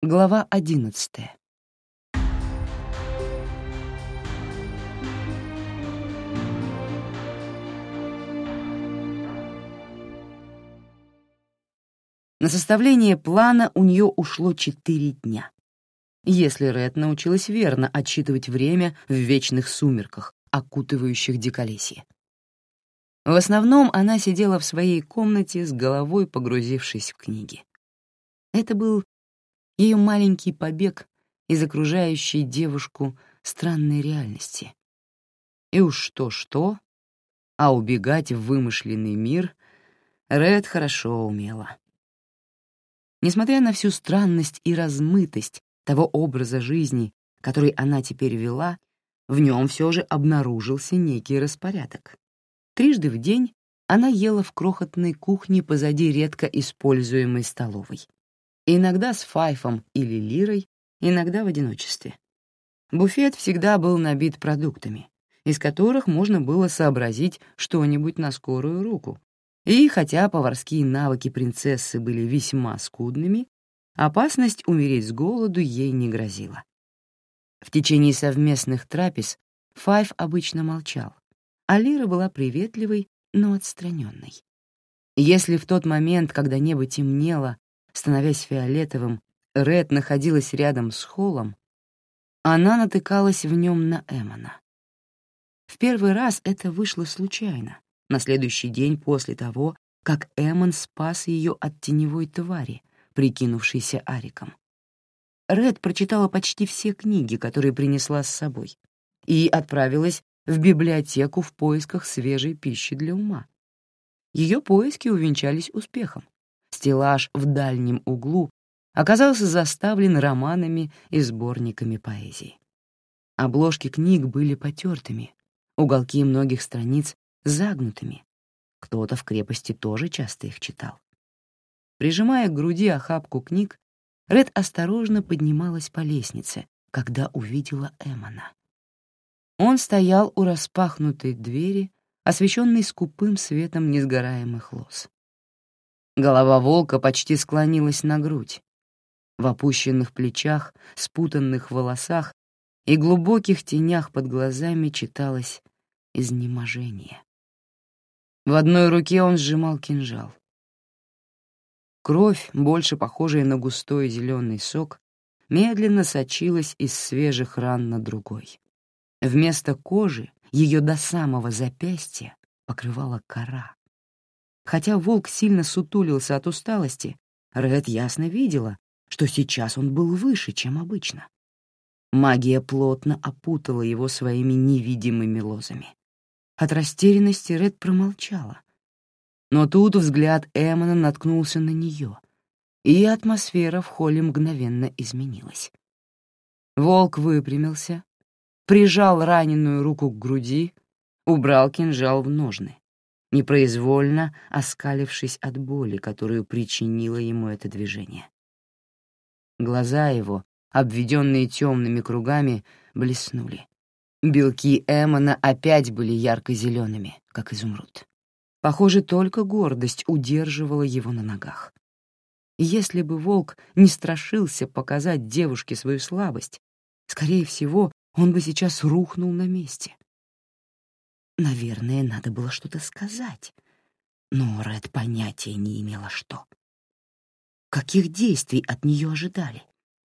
Глава одиннадцатая. На составление плана у нее ушло четыре дня. Если Ред научилась верно отсчитывать время в вечных сумерках, окутывающих диколесье. В основном она сидела в своей комнате с головой погрузившись в книги. Это был ее маленький побег из окружающей девушку странной реальности. И уж что-что, а убегать в вымышленный мир Ред хорошо умела. Несмотря на всю странность и размытость того образа жизни, который она теперь вела, в нем все же обнаружился некий распорядок. Трижды в день она ела в крохотной кухне позади редко используемой столовой. Иногда с Файфом или Лирой, иногда в одиночестве. Буфет всегда был набит продуктами, из которых можно было сообразить что-нибудь на скорую руку. И хотя поварские навыки принцессы были весьма скудными, опасность умереть с голоду ей не грозила. В течение совместных трапез Файф обычно молчал, а Лира была приветливой, но отстраненной. Если в тот момент, когда небо темнело, становясь фиолетовым, Ред находилась рядом с Холлом, она натыкалась в нем на Эмона. В первый раз это вышло случайно, на следующий день после того, как Эмон спас ее от теневой твари, прикинувшейся Ариком. Ред прочитала почти все книги, которые принесла с собой, и отправилась в библиотеку в поисках свежей пищи для ума. Ее поиски увенчались успехом. Стеллаж в дальнем углу оказался заставлен романами и сборниками поэзии. Обложки книг были потертыми, уголки многих страниц загнутыми. Кто-то в крепости тоже часто их читал. Прижимая к груди охапку книг, Ред осторожно поднималась по лестнице, когда увидела Эмона. Он стоял у распахнутой двери, освещенной скупым светом несгораемых лоз. Голова волка почти склонилась на грудь. В опущенных плечах, спутанных волосах и глубоких тенях под глазами читалось изнеможение. В одной руке он сжимал кинжал. Кровь, больше похожая на густой зеленый сок, медленно сочилась из свежих ран на другой. Вместо кожи ее до самого запястья покрывала кора. Хотя волк сильно сутулился от усталости, Ред ясно видела, что сейчас он был выше, чем обычно. Магия плотно опутала его своими невидимыми лозами. От растерянности Ред промолчала. Но тут взгляд Эммона наткнулся на нее, и атмосфера в холле мгновенно изменилась. Волк выпрямился, прижал раненую руку к груди, убрал кинжал в ножны непроизвольно оскалившись от боли, которую причинило ему это движение. Глаза его, обведенные темными кругами, блеснули. Белки Эмона опять были ярко-зелеными, как изумруд. Похоже, только гордость удерживала его на ногах. Если бы волк не страшился показать девушке свою слабость, скорее всего, он бы сейчас рухнул на месте. Наверное, надо было что-то сказать, но Ред понятия не имела, что. Каких действий от нее ожидали?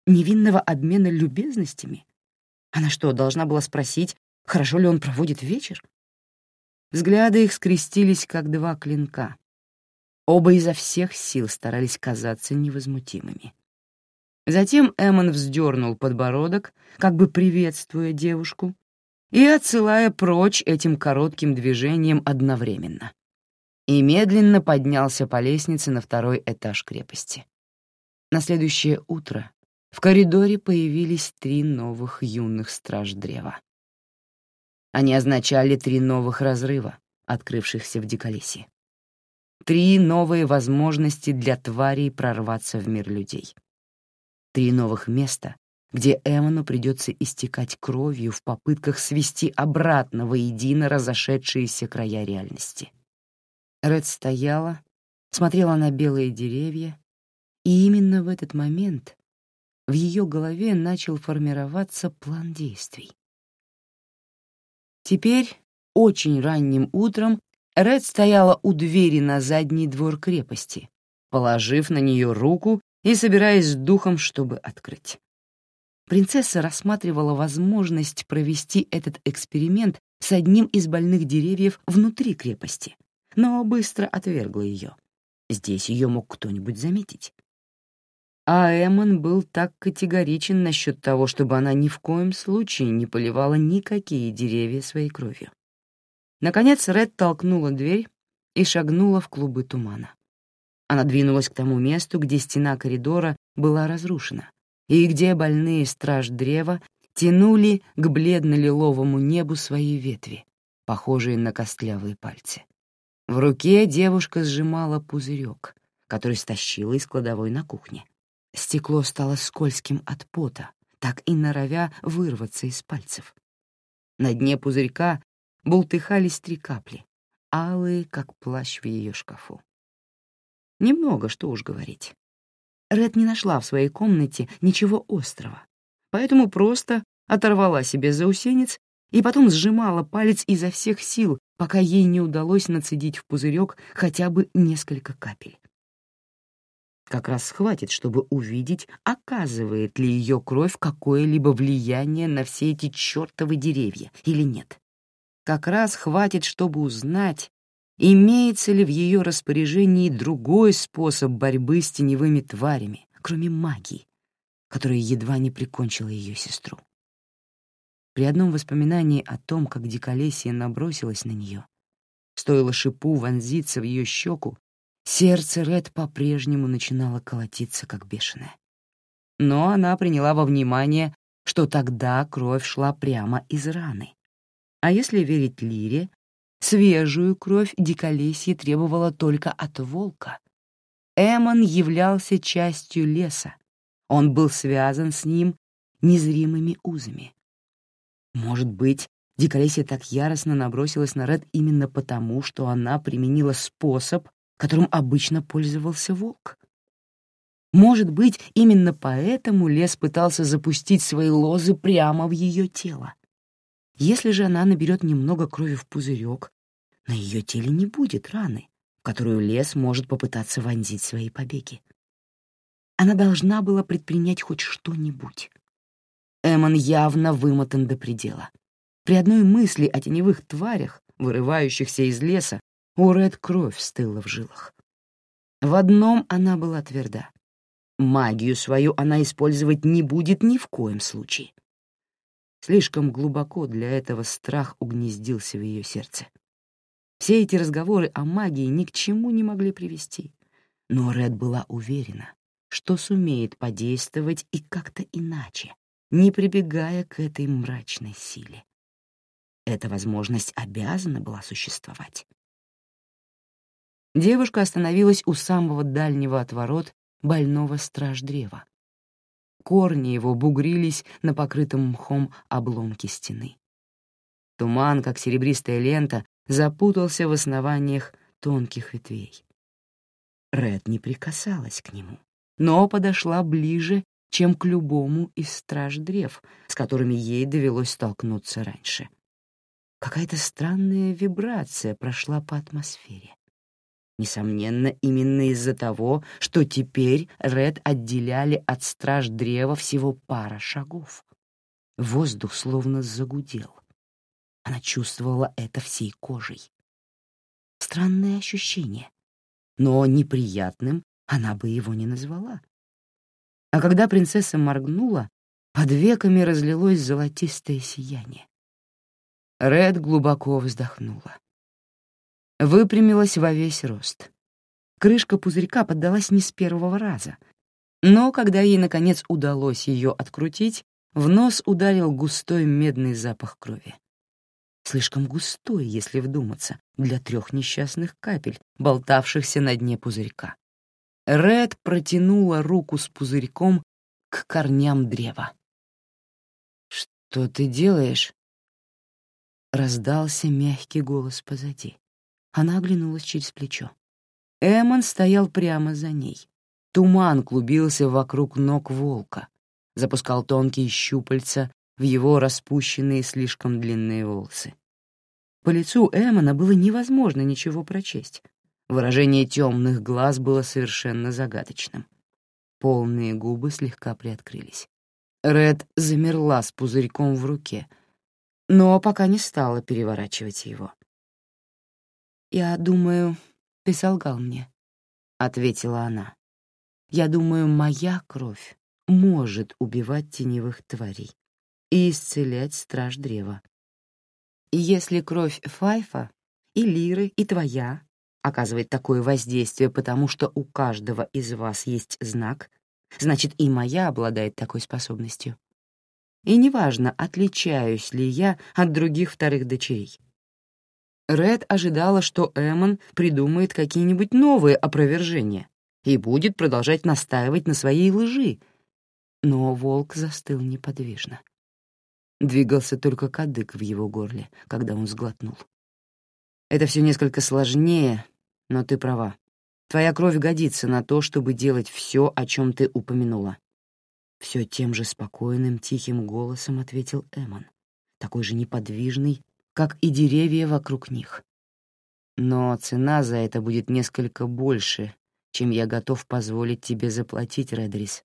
Невинного обмена любезностями? Она что, должна была спросить, хорошо ли он проводит вечер? Взгляды их скрестились, как два клинка. Оба изо всех сил старались казаться невозмутимыми. Затем Эммон вздернул подбородок, как бы приветствуя девушку, и отсылая прочь этим коротким движением одновременно. И медленно поднялся по лестнице на второй этаж крепости. На следующее утро в коридоре появились три новых юных страж древа. Они означали три новых разрыва, открывшихся в Диколесье. Три новые возможности для тварей прорваться в мир людей. Три новых места, где Эмону придется истекать кровью в попытках свести обратно воедино разошедшиеся края реальности. Ред стояла, смотрела на белые деревья, и именно в этот момент в ее голове начал формироваться план действий. Теперь, очень ранним утром, Ред стояла у двери на задний двор крепости, положив на нее руку и собираясь с духом, чтобы открыть. Принцесса рассматривала возможность провести этот эксперимент с одним из больных деревьев внутри крепости, но быстро отвергла ее. Здесь ее мог кто-нибудь заметить. А Эммон был так категоричен насчет того, чтобы она ни в коем случае не поливала никакие деревья своей кровью. Наконец Ред толкнула дверь и шагнула в клубы тумана. Она двинулась к тому месту, где стена коридора была разрушена, и где больные страж древа тянули к бледно-лиловому небу свои ветви, похожие на костлявые пальцы. В руке девушка сжимала пузырек, который стащила из кладовой на кухне. Стекло стало скользким от пота, так и норовя вырваться из пальцев. На дне пузырька бултыхались три капли, алые, как плащ в ее шкафу. Немного, что уж говорить. Ред не нашла в своей комнате ничего острого, поэтому просто оторвала себе заусенец и потом сжимала палец изо всех сил, пока ей не удалось нацедить в пузырек хотя бы несколько капель. Как раз хватит, чтобы увидеть, оказывает ли ее кровь какое-либо влияние на все эти чертовы деревья или нет. Как раз хватит, чтобы узнать, имеется ли в ее распоряжении другой способ борьбы с теневыми тварями, кроме магии, которая едва не прикончила ее сестру. При одном воспоминании о том, как диколесье набросилась на нее, стоило шипу вонзиться в ее щеку, сердце Ред по-прежнему начинало колотиться, как бешеное. Но она приняла во внимание, что тогда кровь шла прямо из раны. А если верить Лире, Свежую кровь диколесье требовало только от волка. Эмон являлся частью леса. Он был связан с ним незримыми узами. Может быть, диколесье так яростно набросилась на Ред именно потому, что она применила способ, которым обычно пользовался волк. Может быть, именно поэтому лес пытался запустить свои лозы прямо в ее тело. Если же она наберет немного крови в пузырек, на ее теле не будет раны, в которую лес может попытаться вонзить свои побеги. Она должна была предпринять хоть что-нибудь. Эмон явно вымотан до предела. При одной мысли о теневых тварях, вырывающихся из леса, у Ред кровь стыла в жилах. В одном она была тверда. Магию свою она использовать не будет ни в коем случае. Слишком глубоко для этого страх угнездился в ее сердце. Все эти разговоры о магии ни к чему не могли привести. Но Ред была уверена, что сумеет подействовать и как-то иначе, не прибегая к этой мрачной силе. Эта возможность обязана была существовать. Девушка остановилась у самого дальнего от ворот больного страж-древа. Корни его бугрились на покрытом мхом обломке стены. Туман, как серебристая лента, запутался в основаниях тонких ветвей. Ред не прикасалась к нему, но подошла ближе, чем к любому из страж-древ, с которыми ей довелось столкнуться раньше. Какая-то странная вибрация прошла по атмосфере. Несомненно, именно из-за того, что теперь Ред отделяли от страж древа всего пара шагов. Воздух словно загудел. Она чувствовала это всей кожей. Странное ощущение, но неприятным она бы его не назвала. А когда принцесса моргнула, под веками разлилось золотистое сияние. Ред глубоко вздохнула. Выпрямилась во весь рост. Крышка пузырька поддалась не с первого раза, но когда ей, наконец, удалось ее открутить, в нос ударил густой медный запах крови слишком густой, если вдуматься, для трех несчастных капель, болтавшихся на дне пузырька. Ред протянула руку с пузырьком к корням древа. «Что ты делаешь?» Раздался мягкий голос позади. Она оглянулась через плечо. Эмон стоял прямо за ней. Туман клубился вокруг ног волка. запускал тонкие щупальца в его распущенные слишком длинные волосы. По лицу Эммона было невозможно ничего прочесть. Выражение темных глаз было совершенно загадочным. Полные губы слегка приоткрылись. Ред замерла с пузырьком в руке, но пока не стала переворачивать его. «Я думаю, ты солгал мне», — ответила она. «Я думаю, моя кровь может убивать теневых тварей и исцелять страж древа. Если кровь Файфа и Лиры, и твоя оказывает такое воздействие, потому что у каждого из вас есть знак, значит, и моя обладает такой способностью. И неважно, отличаюсь ли я от других вторых дочерей. Ред ожидала, что Эмон придумает какие-нибудь новые опровержения и будет продолжать настаивать на своей лжи. Но волк застыл неподвижно. Двигался только кадык в его горле, когда он сглотнул. «Это все несколько сложнее, но ты права. Твоя кровь годится на то, чтобы делать все, о чем ты упомянула». Все тем же спокойным, тихим голосом ответил Эмон, такой же неподвижный, как и деревья вокруг них. Но цена за это будет несколько больше, чем я готов позволить тебе заплатить, Редрис.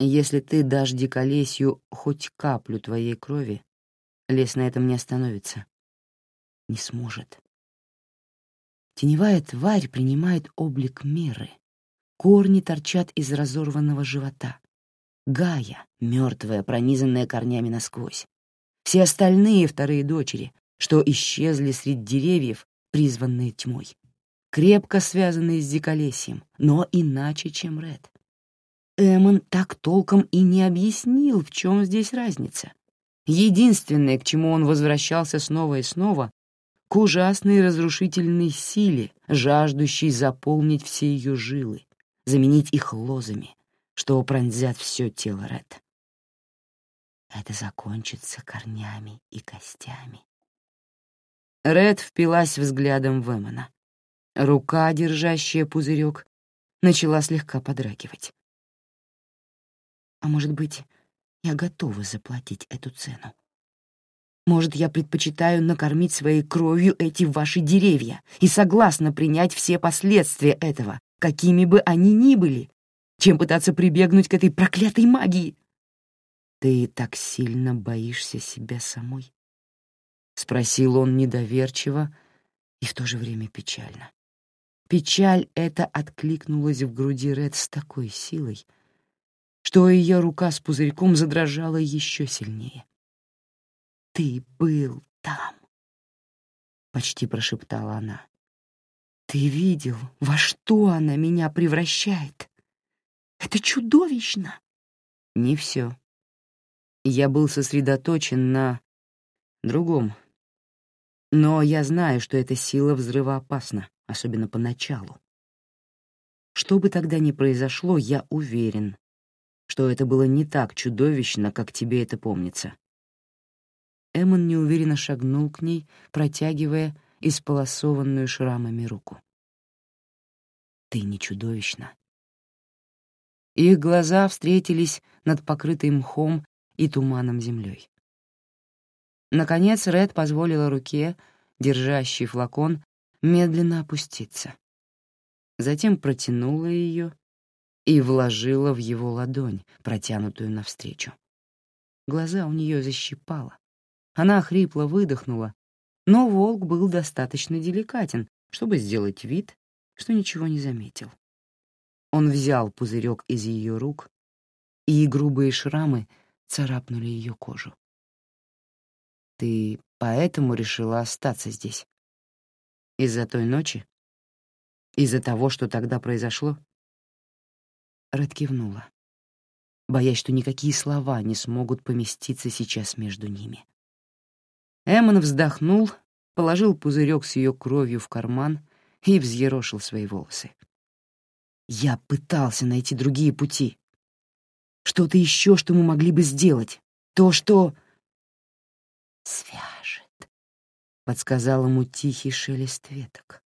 Если ты дашь диколесью хоть каплю твоей крови, лес на этом не остановится. Не сможет. Теневая тварь принимает облик меры. Корни торчат из разорванного живота. Гая, мертвая, пронизанная корнями насквозь. Все остальные вторые дочери, что исчезли среди деревьев, призванные тьмой. Крепко связанные с диколесьем, но иначе, чем Ред. Эмон так толком и не объяснил, в чем здесь разница. Единственное, к чему он возвращался снова и снова, к ужасной разрушительной силе, жаждущей заполнить все ее жилы, заменить их лозами, что пронзят все тело Ред это закончится корнями и костями. Ред впилась взглядом в Эмона. Рука, держащая пузырек, начала слегка подрагивать. А может быть, я готова заплатить эту цену? Может, я предпочитаю накормить своей кровью эти ваши деревья и согласна принять все последствия этого, какими бы они ни были, чем пытаться прибегнуть к этой проклятой магии. «Ты так сильно боишься себя самой?» — спросил он недоверчиво и в то же время печально. Печаль эта откликнулась в груди Ред с такой силой, что ее рука с пузырьком задрожала еще сильнее. «Ты был там!» — почти прошептала она. «Ты видел, во что она меня превращает? Это чудовищно!» «Не все», я был сосредоточен на другом. Но я знаю, что эта сила взрыва опасна, особенно поначалу. Что бы тогда ни произошло, я уверен, что это было не так чудовищно, как тебе это помнится. Эммон неуверенно шагнул к ней, протягивая исполосованную шрамами руку. «Ты не чудовищно». Их глаза встретились над покрытой мхом и туманом землей. Наконец Ред позволила руке, держащей флакон, медленно опуститься. Затем протянула ее и вложила в его ладонь, протянутую навстречу. Глаза у нее защипало. Она хрипло выдохнула, но волк был достаточно деликатен, чтобы сделать вид, что ничего не заметил. Он взял пузырек из ее рук, и грубые шрамы — царапнули ее кожу. «Ты поэтому решила остаться здесь? Из-за той ночи? Из-за того, что тогда произошло?» Ред кивнула, боясь, что никакие слова не смогут поместиться сейчас между ними. Эммон вздохнул, положил пузырек с ее кровью в карман и взъерошил свои волосы. «Я пытался найти другие пути», что-то еще, что мы могли бы сделать. То, что... «Свяжет», — подсказал ему тихий шелест веток.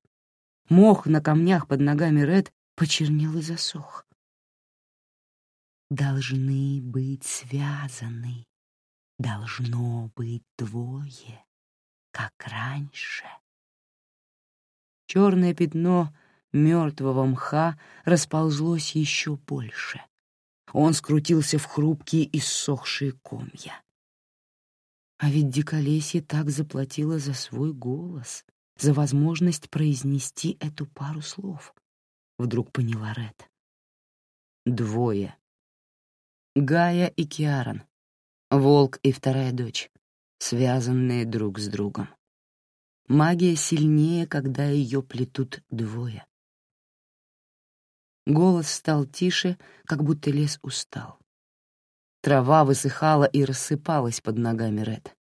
Мох на камнях под ногами Ред почернел и засох. должны быть связаны. Должно быть двое, как раньше. Черное пятно мертвого мха расползлось еще больше. Он скрутился в хрупкие иссохшие комья. А ведь Диколесье так заплатила за свой голос, за возможность произнести эту пару слов. Вдруг поняла Ред. Двое. Гая и Киаран. Волк и вторая дочь, связанные друг с другом. Магия сильнее, когда ее плетут двое. Голос стал тише, как будто лес устал. Трава высыхала и рассыпалась под ногами Ред.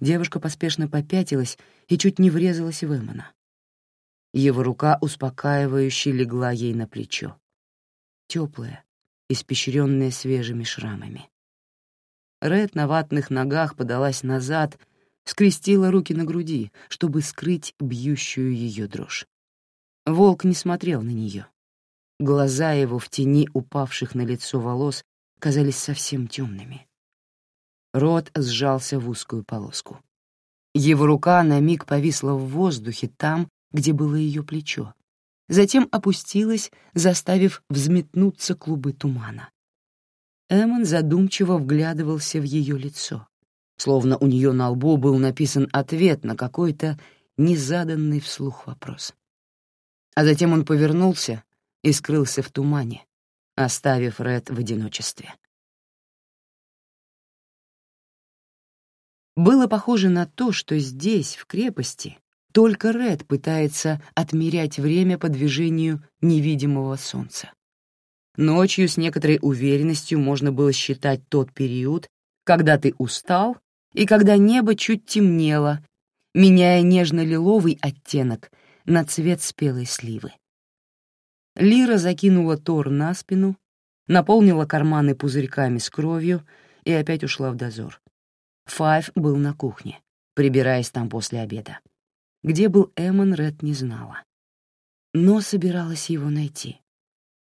Девушка поспешно попятилась и чуть не врезалась в Эмона. Его рука успокаивающе легла ей на плечо. Теплая, испещренная свежими шрамами. Ред на ватных ногах подалась назад, скрестила руки на груди, чтобы скрыть бьющую ее дрожь. Волк не смотрел на нее. Глаза его в тени упавших на лицо волос казались совсем темными. Рот сжался в узкую полоску. Его рука на миг повисла в воздухе там, где было ее плечо. Затем опустилась, заставив взметнуться клубы тумана. Эмон задумчиво вглядывался в ее лицо, словно у нее на лбу был написан ответ на какой-то незаданный вслух вопрос. А затем он повернулся и скрылся в тумане, оставив Ред в одиночестве. Было похоже на то, что здесь, в крепости, только Ред пытается отмерять время по движению невидимого солнца. Ночью с некоторой уверенностью можно было считать тот период, когда ты устал и когда небо чуть темнело, меняя нежно-лиловый оттенок на цвет спелой сливы. Лира закинула Тор на спину, наполнила карманы пузырьками с кровью и опять ушла в дозор. Файв был на кухне, прибираясь там после обеда. Где был Эммон, Ред не знала. Но собиралась его найти,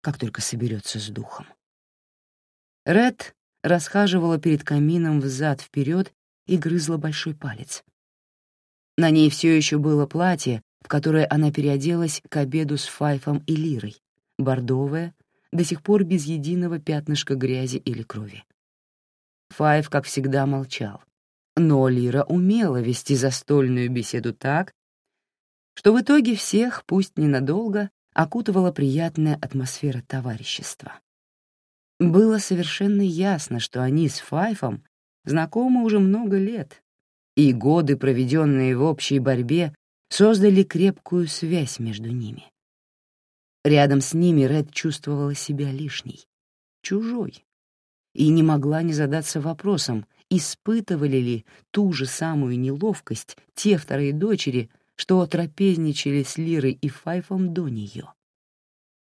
как только соберется с духом. Ред расхаживала перед камином взад-вперед и грызла большой палец. На ней все еще было платье, в которое она переоделась к обеду с Файфом и Лирой, бордовое, до сих пор без единого пятнышка грязи или крови. Файф, как всегда, молчал, но Лира умела вести застольную беседу так, что в итоге всех, пусть ненадолго, окутывала приятная атмосфера товарищества. Было совершенно ясно, что они с Файфом знакомы уже много лет, и годы, проведенные в общей борьбе, создали крепкую связь между ними. Рядом с ними Ред чувствовала себя лишней, чужой, и не могла не задаться вопросом, испытывали ли ту же самую неловкость те вторые дочери, что трапезничали с Лирой и Файфом до нее.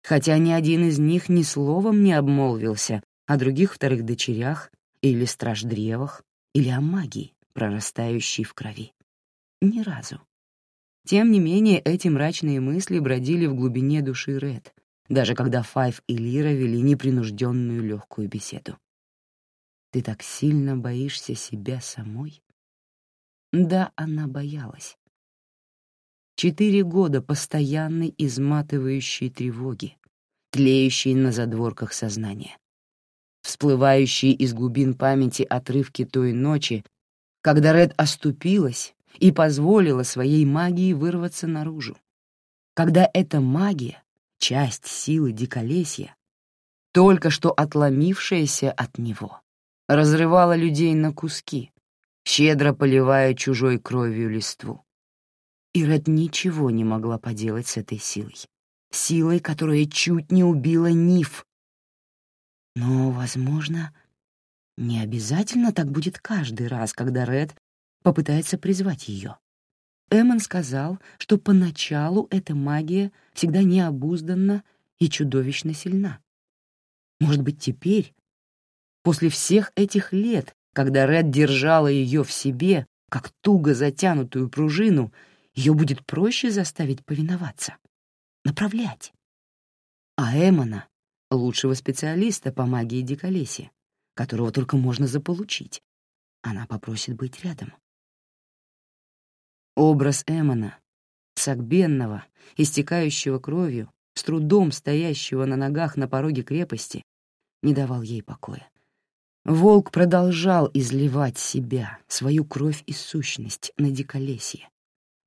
Хотя ни один из них ни словом не обмолвился о других вторых дочерях или страждревах, или о магии, прорастающей в крови. Ни разу. Тем не менее, эти мрачные мысли бродили в глубине души Ред, даже когда Файв и Лира вели непринужденную легкую беседу. «Ты так сильно боишься себя самой?» Да, она боялась. Четыре года постоянной изматывающей тревоги, тлеющей на задворках сознания. Всплывающие из глубин памяти отрывки той ночи, когда Ред оступилась и позволила своей магии вырваться наружу. Когда эта магия, часть силы диколесья, только что отломившаяся от него, разрывала людей на куски, щедро поливая чужой кровью листву. И Ред ничего не могла поделать с этой силой. Силой, которая чуть не убила Ниф. Но, возможно, не обязательно так будет каждый раз, когда Ред попытается призвать ее. Эммон сказал, что поначалу эта магия всегда необузданна и чудовищно сильна. Может быть, теперь, после всех этих лет, когда Ред держала ее в себе, как туго затянутую пружину, ее будет проще заставить повиноваться, направлять. А Эмона лучшего специалиста по магии диколесья, которого только можно заполучить. Она попросит быть рядом. Образ Эмона, сагбенного, истекающего кровью, с трудом стоящего на ногах на пороге крепости, не давал ей покоя. Волк продолжал изливать себя, свою кровь и сущность на диколесье,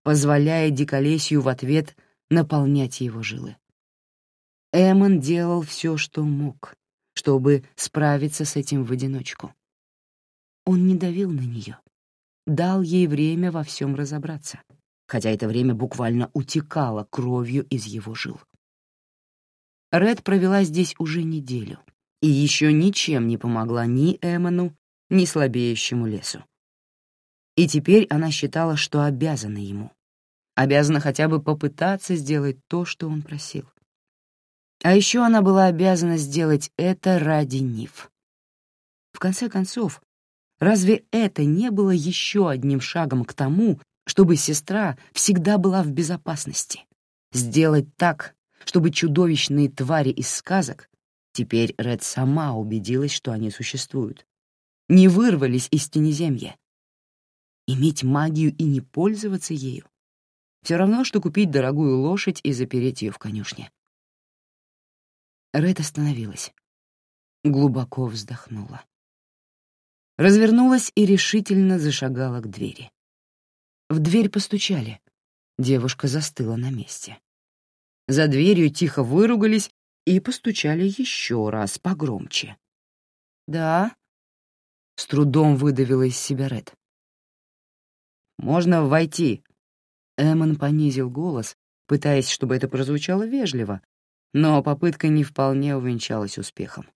позволяя диколесью в ответ наполнять его жилы. Эмон делал все, что мог, чтобы справиться с этим в одиночку. Он не давил на нее, дал ей время во всем разобраться, хотя это время буквально утекало кровью из его жил. Ред провела здесь уже неделю — и еще ничем не помогла ни Эмону, ни слабеющему лесу. И теперь она считала, что обязана ему. Обязана хотя бы попытаться сделать то, что он просил. А еще она была обязана сделать это ради Нив. В конце концов, разве это не было еще одним шагом к тому, чтобы сестра всегда была в безопасности? Сделать так, чтобы чудовищные твари из сказок Теперь Ред сама убедилась, что они существуют. Не вырвались из тенеземья. Иметь магию и не пользоваться ею. Все равно, что купить дорогую лошадь и запереть ее в конюшне. Ред остановилась. Глубоко вздохнула. Развернулась и решительно зашагала к двери. В дверь постучали. Девушка застыла на месте. За дверью тихо выругались и постучали еще раз погромче. «Да?» — с трудом выдавила из себя Ред. «Можно войти?» Эммон понизил голос, пытаясь, чтобы это прозвучало вежливо, но попытка не вполне увенчалась успехом.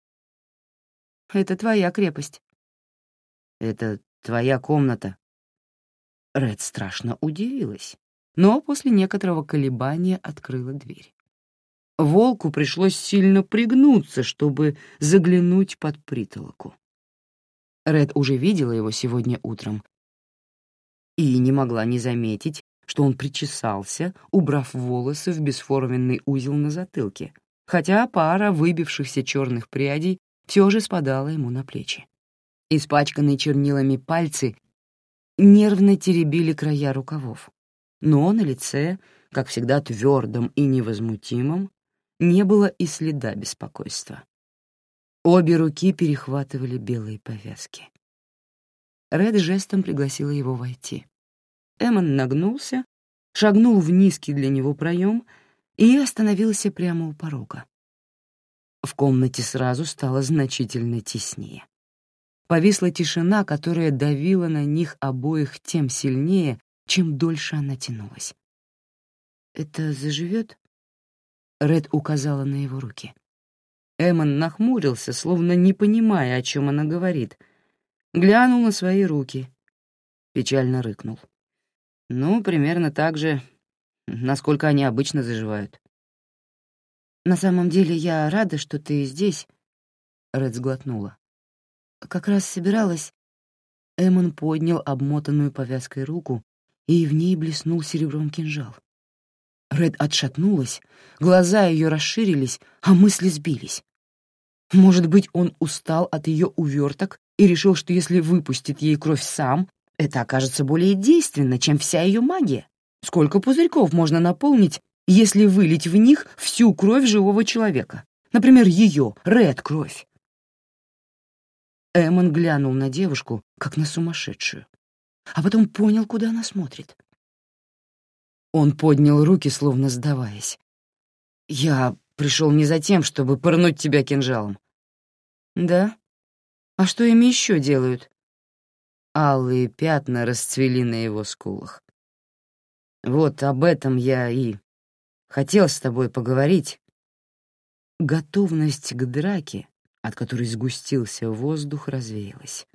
«Это твоя крепость». «Это твоя комната». Ред страшно удивилась, но после некоторого колебания открыла дверь. Волку пришлось сильно пригнуться, чтобы заглянуть под притолоку. Ред уже видела его сегодня утром и не могла не заметить, что он причесался, убрав волосы в бесформенный узел на затылке, хотя пара выбившихся черных прядей все же спадала ему на плечи. Испачканные чернилами пальцы нервно теребили края рукавов, но на лице, как всегда твердом и невозмутимом, не было и следа беспокойства. Обе руки перехватывали белые повязки. Ред жестом пригласила его войти. Эммон нагнулся, шагнул в низкий для него проем и остановился прямо у порога. В комнате сразу стало значительно теснее. Повисла тишина, которая давила на них обоих тем сильнее, чем дольше она тянулась. «Это заживет?» Ред указала на его руки. Эммон нахмурился, словно не понимая, о чем она говорит. Глянул на свои руки. Печально рыкнул. Ну, примерно так же, насколько они обычно заживают. «На самом деле я рада, что ты здесь», — Ред сглотнула. «Как раз собиралась...» Эммон поднял обмотанную повязкой руку, и в ней блеснул серебром кинжал. Ред отшатнулась, глаза ее расширились, а мысли сбились. Может быть, он устал от ее уверток и решил, что если выпустит ей кровь сам, это окажется более действенно, чем вся ее магия. Сколько пузырьков можно наполнить, если вылить в них всю кровь живого человека? Например, ее, Ред, кровь. Эммон глянул на девушку, как на сумасшедшую, а потом понял, куда она смотрит. Он поднял руки, словно сдаваясь. «Я пришел не за тем, чтобы пырнуть тебя кинжалом». «Да? А что им еще делают?» Алые пятна расцвели на его скулах. «Вот об этом я и хотел с тобой поговорить». Готовность к драке, от которой сгустился воздух, развеялась.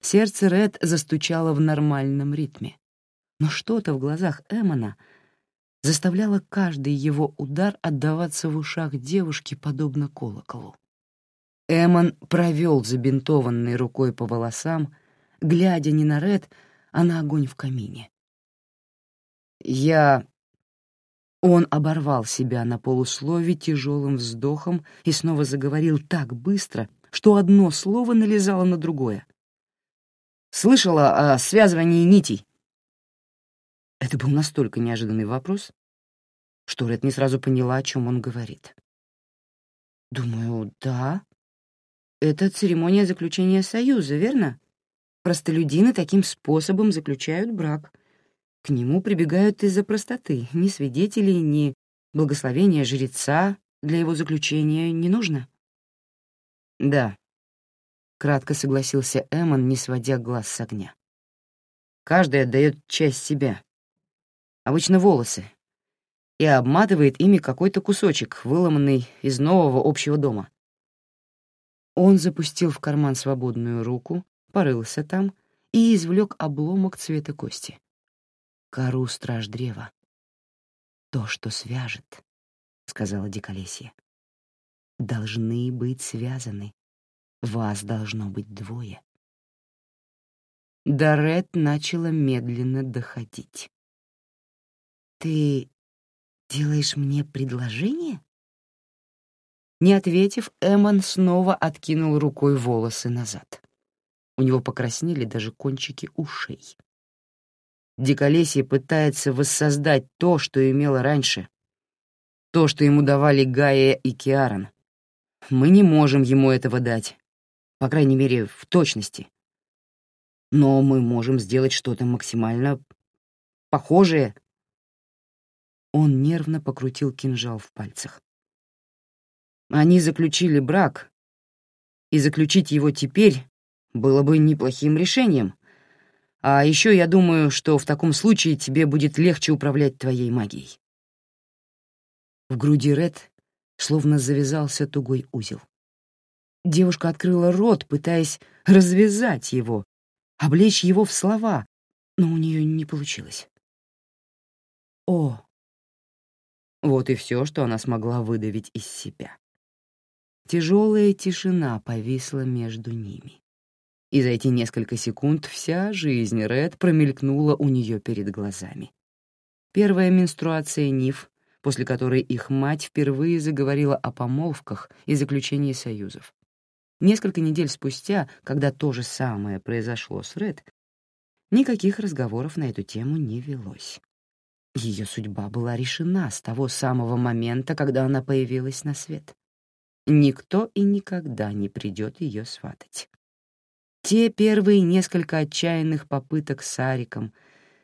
Сердце Ред застучало в нормальном ритме но что-то в глазах Эмона заставляло каждый его удар отдаваться в ушах девушки, подобно колоколу. Эмон провел забинтованной рукой по волосам, глядя не на Ред, а на огонь в камине. «Я...» Он оборвал себя на полуслове тяжелым вздохом и снова заговорил так быстро, что одно слово налезало на другое. «Слышала о связывании нитей?» Это был настолько неожиданный вопрос, что Ред не сразу поняла, о чем он говорит. «Думаю, да. Это церемония заключения союза, верно? Простолюдины таким способом заключают брак. К нему прибегают из-за простоты. Ни свидетелей, ни благословения жреца для его заключения не нужно. «Да», — кратко согласился Эммон, не сводя глаз с огня. «Каждый отдает часть себя. Обычно волосы. И обматывает ими какой-то кусочек, выломанный из нового общего дома». Он запустил в карман свободную руку, порылся там и извлек обломок цвета кости кору страж древа. То, что свяжет, — сказала Диколесье. Должны быть связаны. Вас должно быть двое. Дарет начала медленно доходить. «Ты делаешь мне предложение?» Не ответив, Эмон снова откинул рукой волосы назад. У него покраснели даже кончики ушей. Диколесье пытается воссоздать то, что имело раньше. То, что ему давали Гая и Киарон. Мы не можем ему этого дать. По крайней мере, в точности. Но мы можем сделать что-то максимально похожее. Он нервно покрутил кинжал в пальцах. Они заключили брак, и заключить его теперь было бы неплохим решением. А еще я думаю, что в таком случае тебе будет легче управлять твоей магией. В груди Ред словно завязался тугой узел. Девушка открыла рот, пытаясь развязать его, облечь его в слова, но у нее не получилось. О! Вот и все, что она смогла выдавить из себя. Тяжелая тишина повисла между ними и за эти несколько секунд вся жизнь Ред промелькнула у нее перед глазами. Первая менструация Ниф, после которой их мать впервые заговорила о помолвках и заключении союзов. Несколько недель спустя, когда то же самое произошло с Ред, никаких разговоров на эту тему не велось. Ее судьба была решена с того самого момента, когда она появилась на свет. Никто и никогда не придет ее сватать. Те первые несколько отчаянных попыток с Ариком,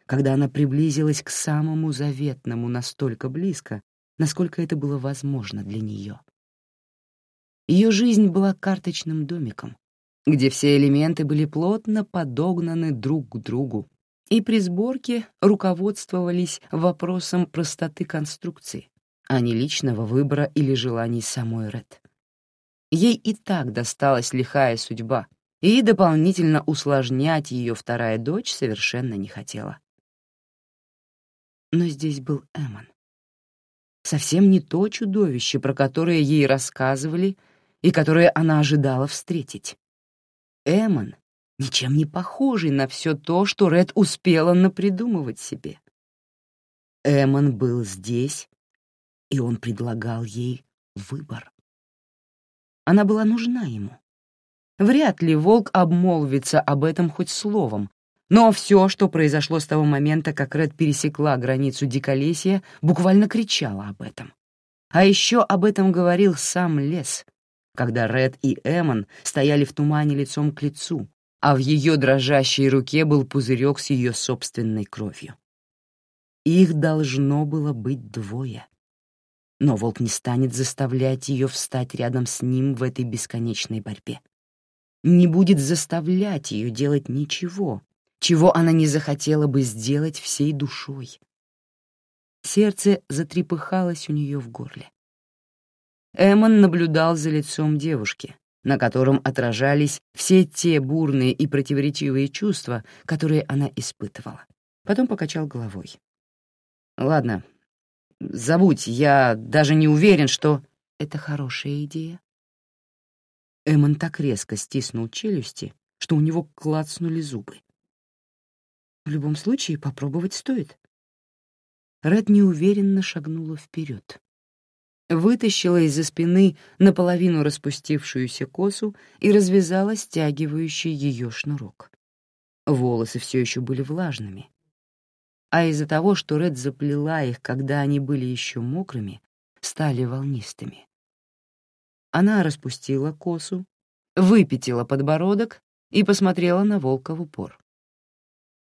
когда она приблизилась к самому заветному настолько близко, насколько это было возможно для нее. Ее жизнь была карточным домиком, где все элементы были плотно подогнаны друг к другу, и при сборке руководствовались вопросом простоты конструкции, а не личного выбора или желаний самой Ред. Ей и так досталась лихая судьба, и дополнительно усложнять ее вторая дочь совершенно не хотела. Но здесь был Эмон. Совсем не то чудовище, про которое ей рассказывали и которое она ожидала встретить. Эмон, ничем не похожий на все то, что Ред успела напридумывать себе. Эмон был здесь, и он предлагал ей выбор. Она была нужна ему. Вряд ли волк обмолвится об этом хоть словом, но все, что произошло с того момента, как Ред пересекла границу диколесья, буквально кричало об этом. А еще об этом говорил сам лес, когда Ред и Эмон стояли в тумане лицом к лицу, а в ее дрожащей руке был пузырек с ее собственной кровью. Их должно было быть двое. Но волк не станет заставлять ее встать рядом с ним в этой бесконечной борьбе не будет заставлять ее делать ничего, чего она не захотела бы сделать всей душой. Сердце затрепыхалось у нее в горле. Эммон наблюдал за лицом девушки, на котором отражались все те бурные и противоречивые чувства, которые она испытывала. Потом покачал головой. «Ладно, забудь, я даже не уверен, что...» «Это хорошая идея», Эмон так резко стиснул челюсти, что у него клацнули зубы. В любом случае, попробовать стоит. Ред неуверенно шагнула вперед. Вытащила из-за спины наполовину распустившуюся косу и развязала стягивающий ее шнурок. Волосы все еще были влажными, а из-за того, что Ред заплела их, когда они были еще мокрыми, стали волнистыми. Она распустила косу, выпятила подбородок и посмотрела на волка в упор.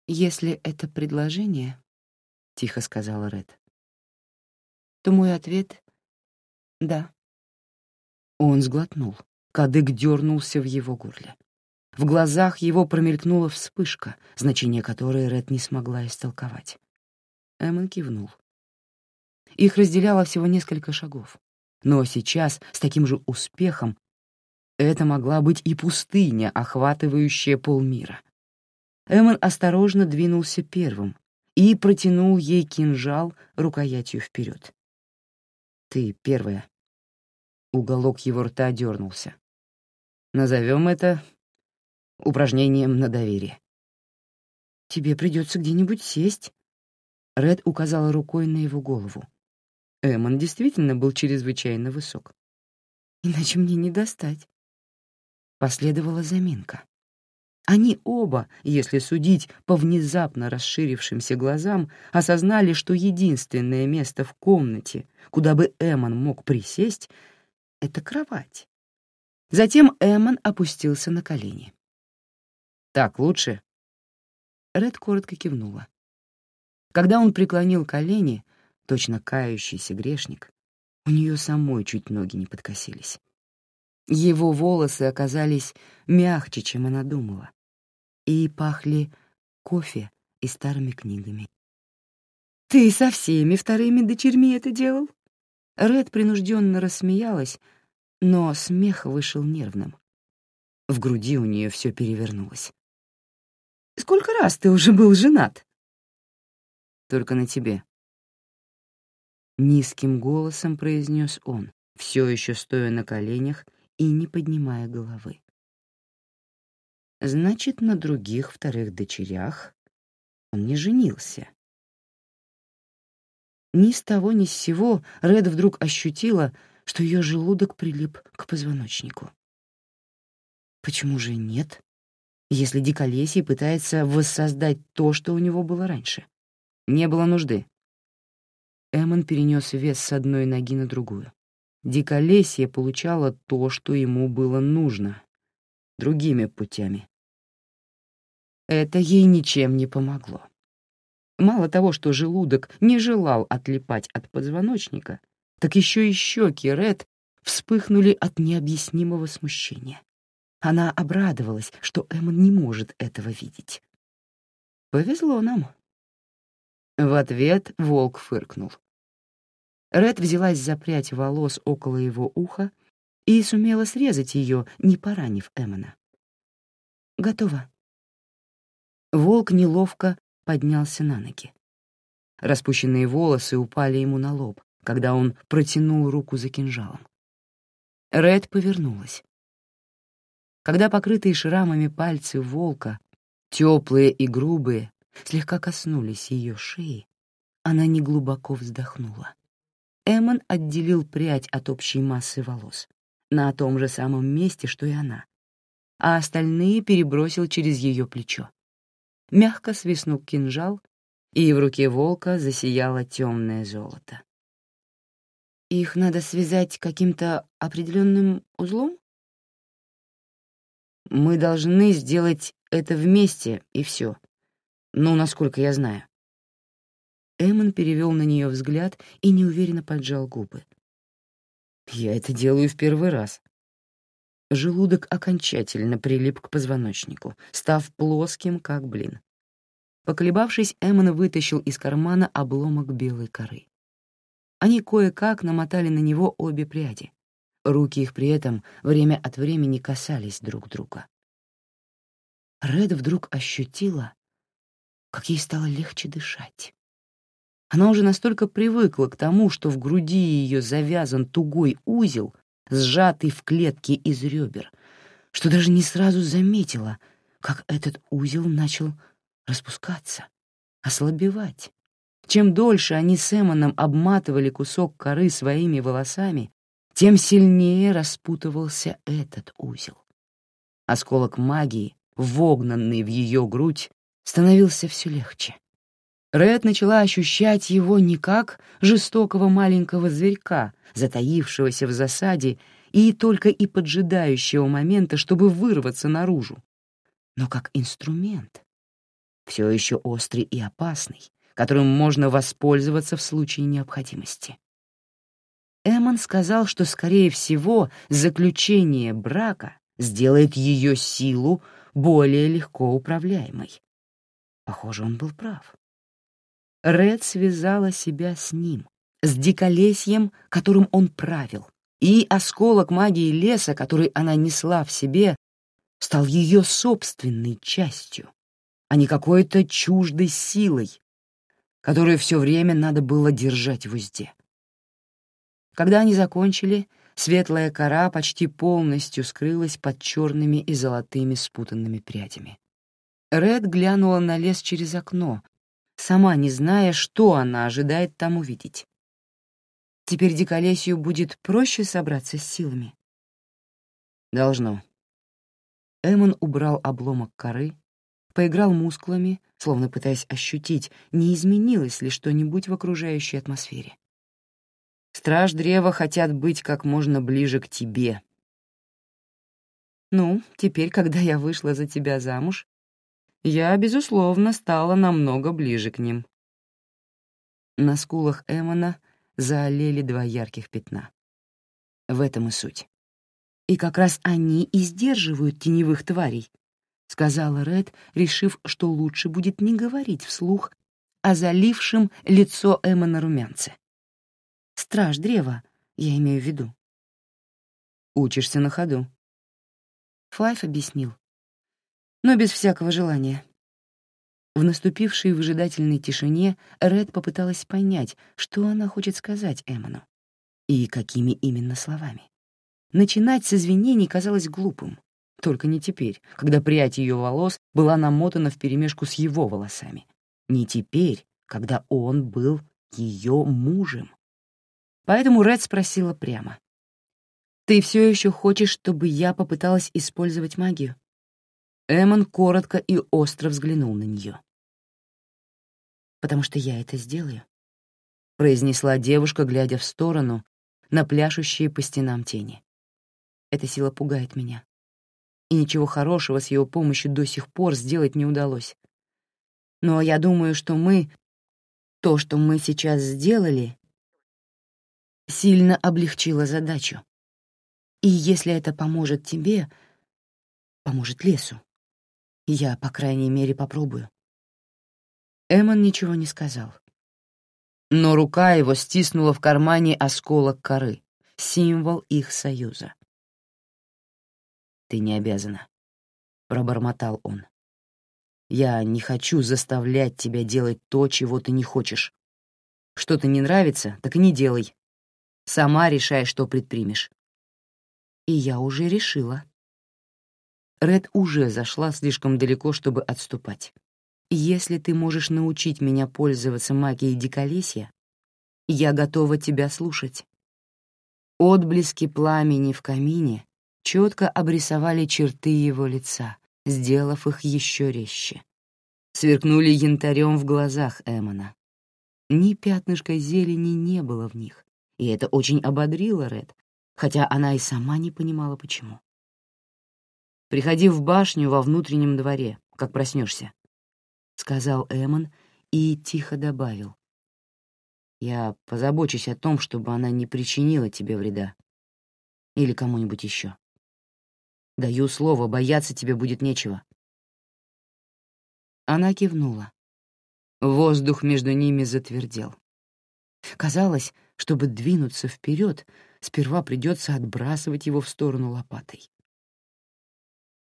«Если это предложение, — тихо сказала Ред, — то мой ответ — да». Он сглотнул. Кадык дернулся в его горле. В глазах его промелькнула вспышка, значение которой Ред не смогла истолковать. Эммон кивнул. Их разделяло всего несколько шагов. Но сейчас, с таким же успехом, это могла быть и пустыня, охватывающая полмира. Эммон осторожно двинулся первым и протянул ей кинжал рукоятью вперед. «Ты первая». Уголок его рта дернулся. «Назовем это упражнением на доверие. «Тебе придется где-нибудь сесть», — Ред указала рукой на его голову. Эммон действительно был чрезвычайно высок. «Иначе мне не достать». Последовала заминка. Они оба, если судить по внезапно расширившимся глазам, осознали, что единственное место в комнате, куда бы Эммон мог присесть, — это кровать. Затем Эммон опустился на колени. Так лучше?» Ред коротко кивнула. Когда он преклонил колени, точно кающийся грешник, у нее самой чуть ноги не подкосились. Его волосы оказались мягче, чем она думала, и пахли кофе и старыми книгами. «Ты со всеми вторыми дочерьми это делал?» Ред принужденно рассмеялась, но смех вышел нервным. В груди у нее все перевернулось. Сколько раз ты уже был женат?» «Только на тебе». Низким голосом произнес он, все еще стоя на коленях и не поднимая головы. Значит, на других вторых дочерях он не женился. Ни с того ни с сего Ред вдруг ощутила, что ее желудок прилип к позвоночнику. Почему же нет? если Диколесий пытается воссоздать то, что у него было раньше. Не было нужды. Эммон перенес вес с одной ноги на другую. Диколесье получало то, что ему было нужно, другими путями. Это ей ничем не помогло. Мало того, что желудок не желал отлипать от позвоночника, так еще и щеки Ред вспыхнули от необъяснимого смущения. Она обрадовалась, что Эммон не может этого видеть. «Повезло нам». В ответ волк фыркнул. Ред взялась за прядь волос около его уха и сумела срезать ее, не поранив Эммона. «Готово». Волк неловко поднялся на ноги. Распущенные волосы упали ему на лоб, когда он протянул руку за кинжалом. Ред повернулась. Когда покрытые шрамами пальцы волка, теплые и грубые, слегка коснулись ее шеи, она неглубоко вздохнула. Эммон отделил прядь от общей массы волос на том же самом месте, что и она, а остальные перебросил через ее плечо. Мягко свистнул кинжал, и в руке волка засияло темное золото. «Их надо связать каким-то определенным узлом?» Мы должны сделать это вместе, и все. Ну, насколько я знаю. Эммон перевел на нее взгляд и неуверенно поджал губы. Я это делаю в первый раз. Желудок окончательно прилип к позвоночнику, став плоским, как блин. Поколебавшись, Эммон вытащил из кармана обломок белой коры. Они кое-как намотали на него обе пряди, Руки их при этом время от времени касались друг друга. Ред вдруг ощутила, как ей стало легче дышать. Она уже настолько привыкла к тому, что в груди ее завязан тугой узел, сжатый в клетке из ребер, что даже не сразу заметила, как этот узел начал распускаться, ослабевать, чем дольше они с Эмоном обматывали кусок коры своими волосами, тем сильнее распутывался этот узел. Осколок магии, вогнанный в ее грудь, становился все легче. Ред начала ощущать его не как жестокого маленького зверька, затаившегося в засаде и только и поджидающего момента, чтобы вырваться наружу, но как инструмент, все еще острый и опасный, которым можно воспользоваться в случае необходимости. Эммон сказал, что, скорее всего, заключение брака сделает ее силу более легко управляемой. Похоже, он был прав. Ред связала себя с ним, с диколесьем, которым он правил, и осколок магии леса, который она несла в себе, стал ее собственной частью, а не какой-то чуждой силой, которую все время надо было держать в узде. Когда они закончили, светлая кора почти полностью скрылась под черными и золотыми спутанными прядями. Ред глянула на лес через окно, сама не зная, что она ожидает там увидеть. Теперь Диколесью будет проще собраться с силами? Должно. Эмон убрал обломок коры, поиграл мускулами, словно пытаясь ощутить, не изменилось ли что-нибудь в окружающей атмосфере. Страж древа хотят быть как можно ближе к тебе. Ну, теперь, когда я вышла за тебя замуж, я, безусловно, стала намного ближе к ним. На скулах Эмона заолели два ярких пятна. В этом и суть. И как раз они и сдерживают теневых тварей, сказала Ред, решив, что лучше будет не говорить вслух о залившем лицо Эмона румянце. Страж древа, я имею в виду. Учишься на ходу. Флайф объяснил. Но без всякого желания. В наступившей выжидательной тишине Ред попыталась понять, что она хочет сказать Эмону. И какими именно словами. Начинать с извинений казалось глупым. Только не теперь, когда прядь ее волос была намотана вперемешку с его волосами. Не теперь, когда он был ее мужем. Поэтому Ред спросила прямо. «Ты все еще хочешь, чтобы я попыталась использовать магию?» Эмон коротко и остро взглянул на нее. «Потому что я это сделаю», — произнесла девушка, глядя в сторону, на пляшущие по стенам тени. «Эта сила пугает меня, и ничего хорошего с его помощью до сих пор сделать не удалось. Но я думаю, что мы, то, что мы сейчас сделали, сильно облегчило задачу. И если это поможет тебе, поможет лесу, я, по крайней мере, попробую. Эмон ничего не сказал. Но рука его стиснула в кармане осколок коры, символ их союза. «Ты не обязана», — пробормотал он. «Я не хочу заставлять тебя делать то, чего ты не хочешь. Что-то не нравится, так и не делай. Сама решай, что предпримешь». И я уже решила. Ред уже зашла слишком далеко, чтобы отступать. «Если ты можешь научить меня пользоваться магией диколесья, я готова тебя слушать». Отблески пламени в камине четко обрисовали черты его лица, сделав их еще резче. Сверкнули янтарем в глазах Эмона. Ни пятнышка зелени не было в них, и это очень ободрило Ред, хотя она и сама не понимала, почему. Приходи в башню во внутреннем дворе, как проснешься, сказал Эмон и тихо добавил. Я позабочусь о том, чтобы она не причинила тебе вреда. Или кому-нибудь еще. Даю слово, бояться тебе будет нечего. Она кивнула. Воздух между ними затвердел. Казалось, чтобы двинуться вперед, сперва придется отбрасывать его в сторону лопатой.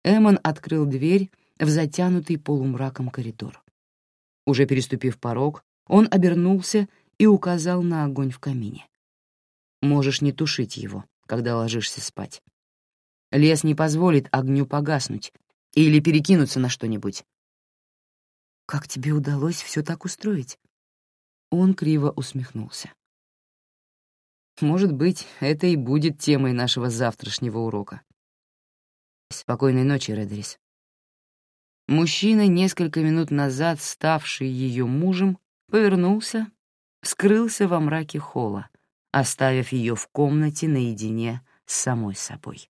Эмон открыл дверь в затянутый полумраком коридор. Уже переступив порог, он обернулся и указал на огонь в камине. «Можешь не тушить его, когда ложишься спать. Лес не позволит огню погаснуть или перекинуться на что-нибудь». «Как тебе удалось все так устроить?» Он криво усмехнулся. Может быть, это и будет темой нашего завтрашнего урока. Спокойной ночи, Редерис. Мужчина, несколько минут назад ставший ее мужем, повернулся, скрылся во мраке холла, оставив ее в комнате наедине с самой собой.